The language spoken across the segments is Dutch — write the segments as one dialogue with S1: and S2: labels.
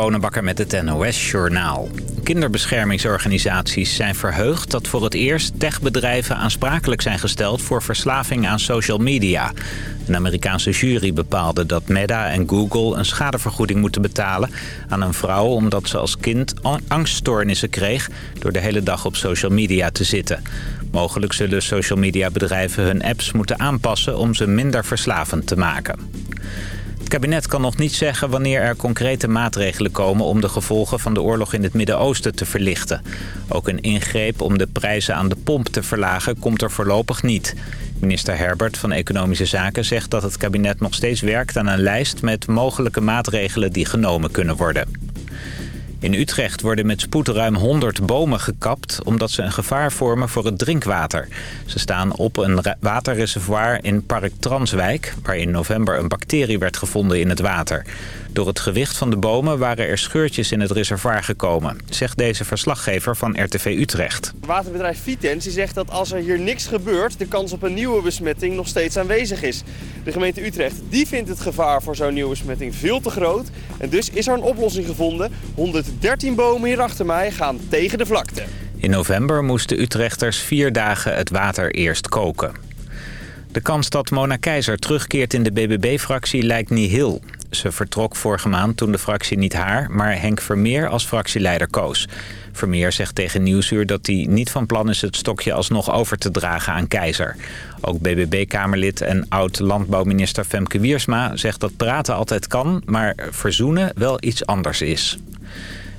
S1: Bonenbakker met het NOS Journaal. Kinderbeschermingsorganisaties zijn verheugd dat voor het eerst techbedrijven aansprakelijk zijn gesteld voor verslaving aan social media. Een Amerikaanse jury bepaalde dat Meta en Google een schadevergoeding moeten betalen aan een vrouw omdat ze als kind angststoornissen kreeg door de hele dag op social media te zitten. Mogelijk zullen social media bedrijven hun apps moeten aanpassen om ze minder verslavend te maken. Kabinet kan nog niet zeggen wanneer er concrete maatregelen komen... om de gevolgen van de oorlog in het Midden-Oosten te verlichten. Ook een ingreep om de prijzen aan de pomp te verlagen komt er voorlopig niet. Minister Herbert van Economische Zaken zegt dat het kabinet nog steeds werkt aan een lijst... met mogelijke maatregelen die genomen kunnen worden. In Utrecht worden met spoed ruim 100 bomen gekapt... omdat ze een gevaar vormen voor het drinkwater. Ze staan op een waterreservoir in Park Transwijk... waar in november een bacterie werd gevonden in het water. Door het gewicht van de bomen waren er scheurtjes in het reservoir gekomen... zegt deze verslaggever van RTV Utrecht.
S2: Waterbedrijf Vitens zegt dat als er hier niks gebeurt... de kans op een nieuwe besmetting nog steeds aanwezig is. De gemeente Utrecht die vindt het gevaar voor zo'n nieuwe besmetting veel te groot. En dus is er een oplossing gevonden. 113 bomen hier achter mij gaan tegen de vlakte.
S1: In november moesten Utrechters vier dagen het water eerst koken. De kans dat Mona Keizer terugkeert in de BBB-fractie lijkt niet heel. Ze vertrok vorige maand toen de fractie niet haar, maar Henk Vermeer als fractieleider koos. Vermeer zegt tegen Nieuwsuur dat hij niet van plan is het stokje alsnog over te dragen aan Keizer. Ook BBB-kamerlid en oud-landbouwminister Femke Wiersma zegt dat praten altijd kan, maar verzoenen wel iets anders is.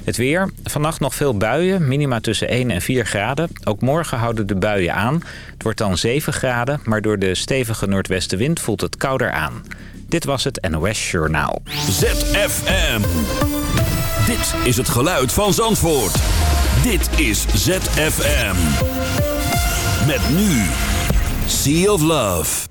S1: Het weer. Vannacht nog veel buien. Minima tussen 1 en 4 graden. Ook morgen houden de buien aan. Het wordt dan 7 graden, maar door de stevige noordwestenwind voelt het kouder aan. Dit was het NOS Journaal.
S3: ZFM. Dit is het geluid van Zandvoort. Dit is ZFM. Met nu. Sea of Love.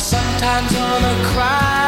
S4: sometimes wanna cry.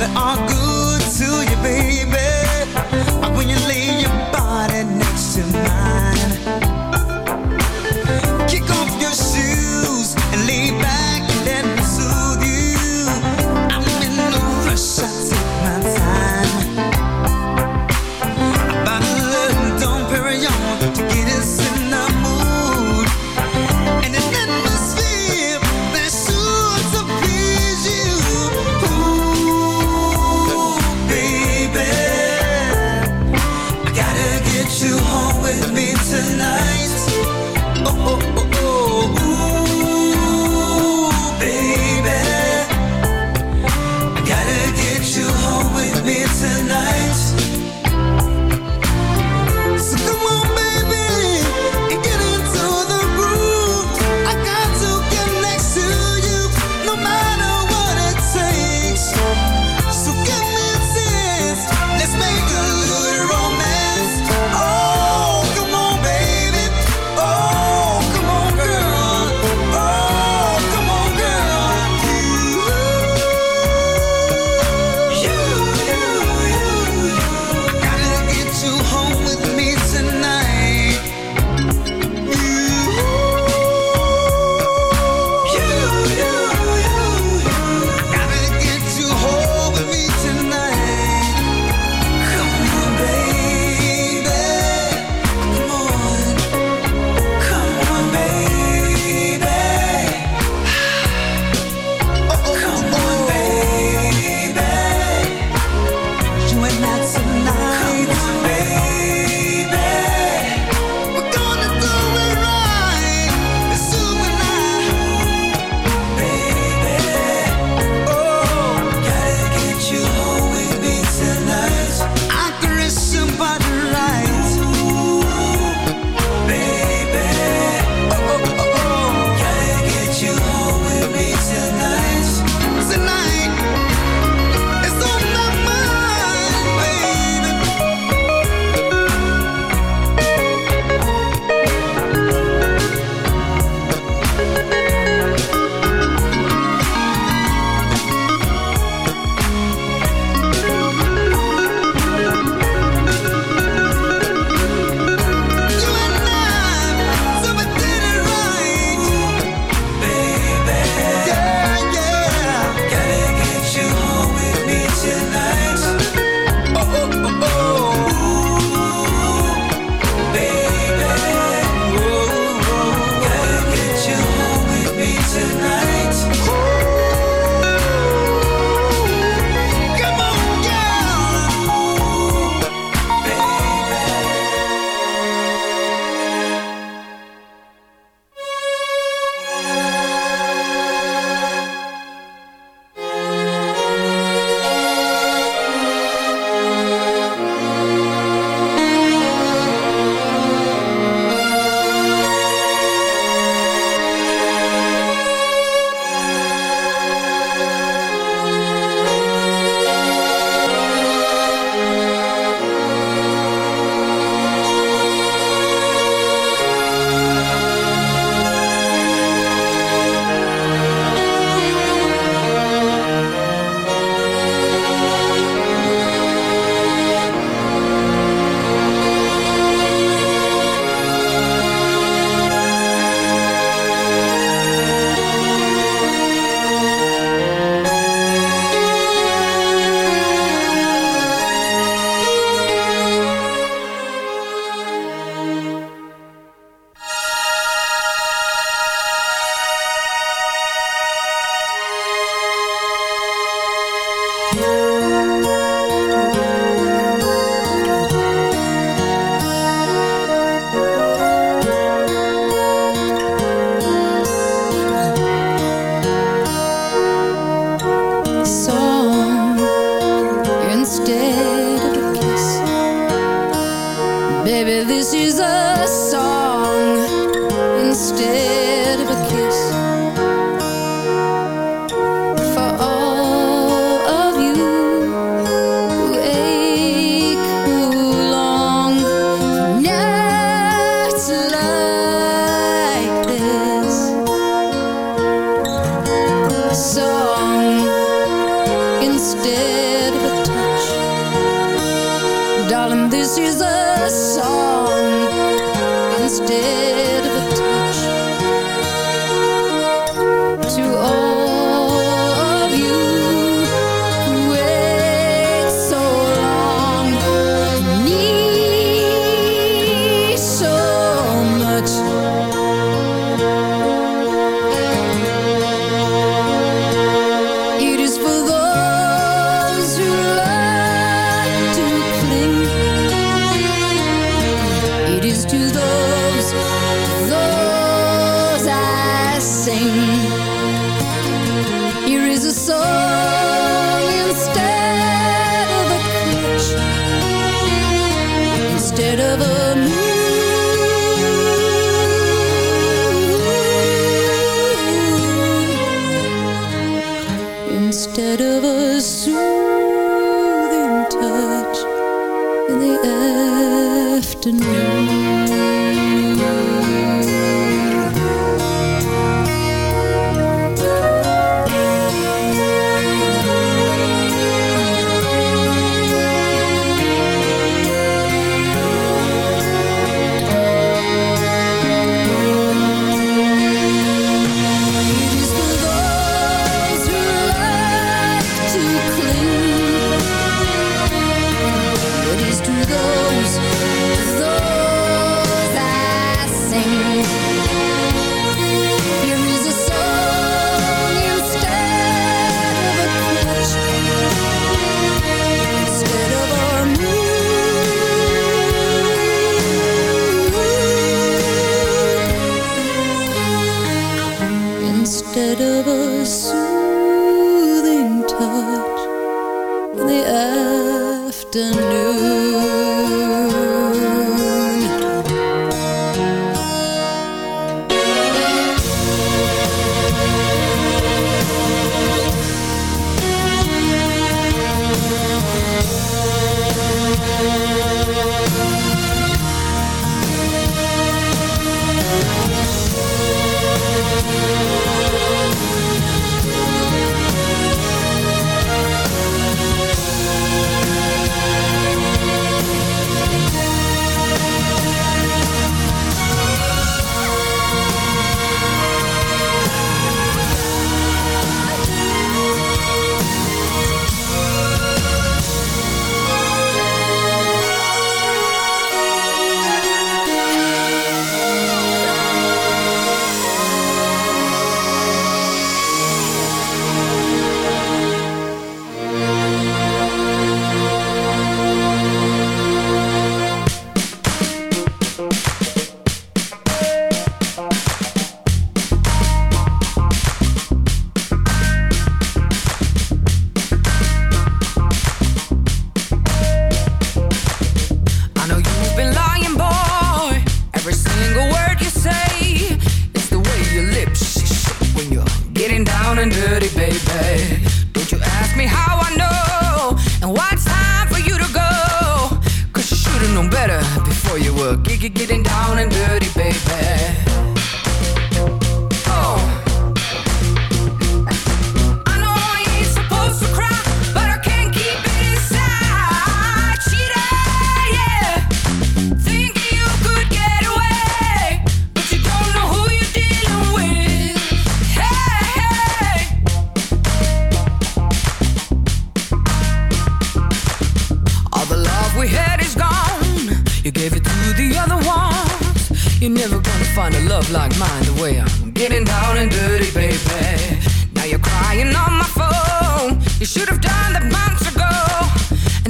S5: that are good
S6: to
S7: you,
S8: baby.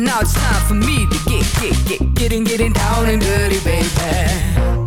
S8: now it's time for me to get, get, get, getting, getting down and dirty, baby.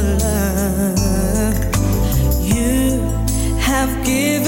S8: love you
S3: have given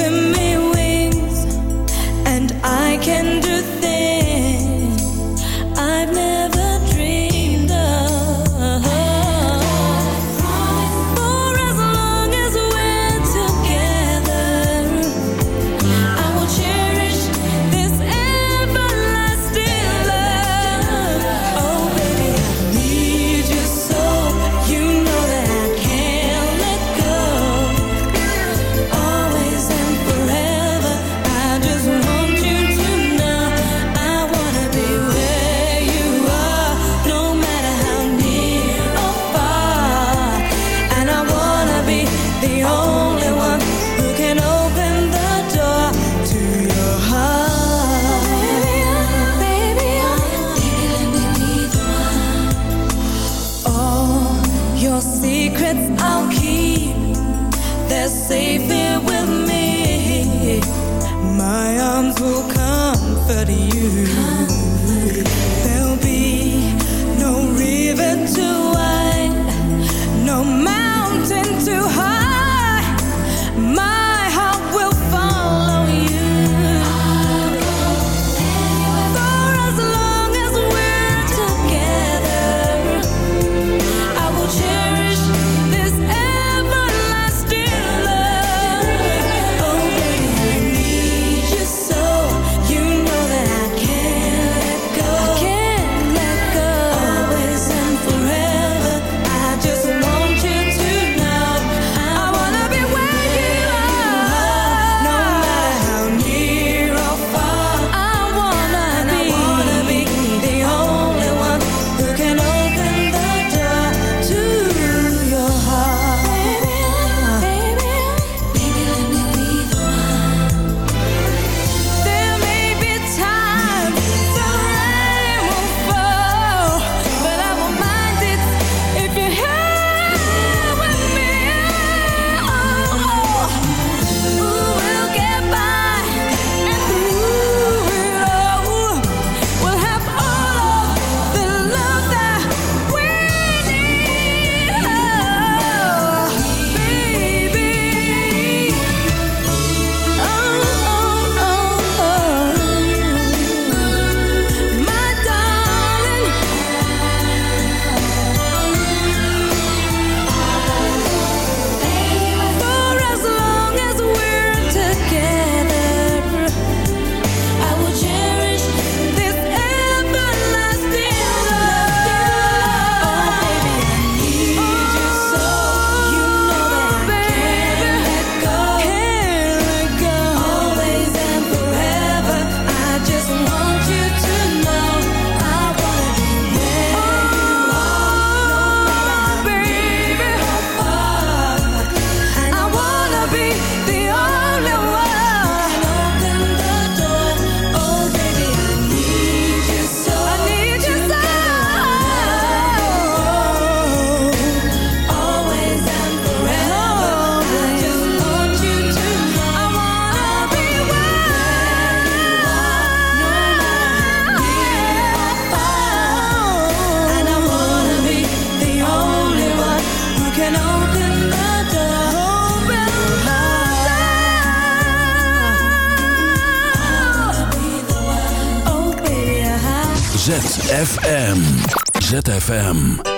S3: ZFM. ZFM.